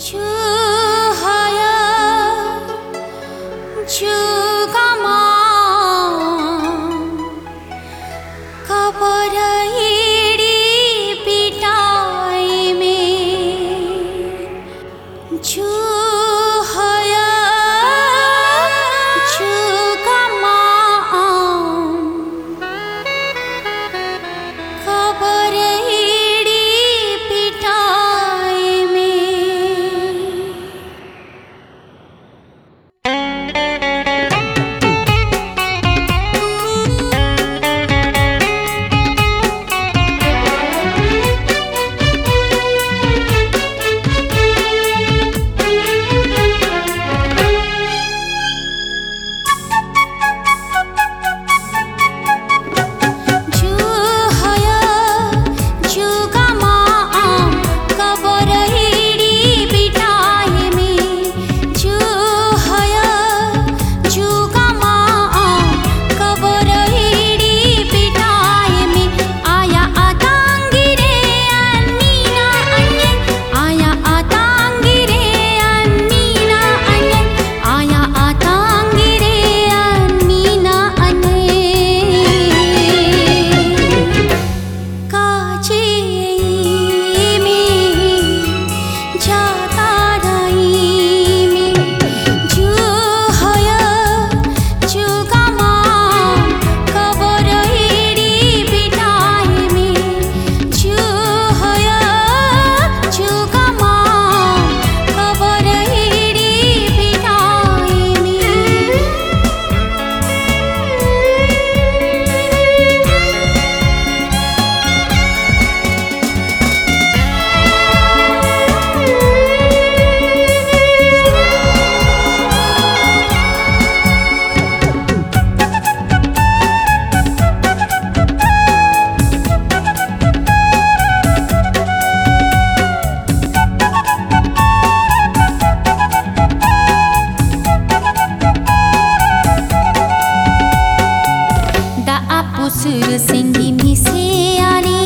秋。पुसुर सिंगी मिसे आने